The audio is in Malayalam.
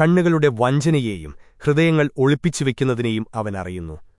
കണ്ണുകളുടെ വഞ്ചനയെയും ഹൃദയങ്ങൾ ഒളിപ്പിച്ചു വെക്കുന്നതിനെയും അവൻ അറിയുന്നു.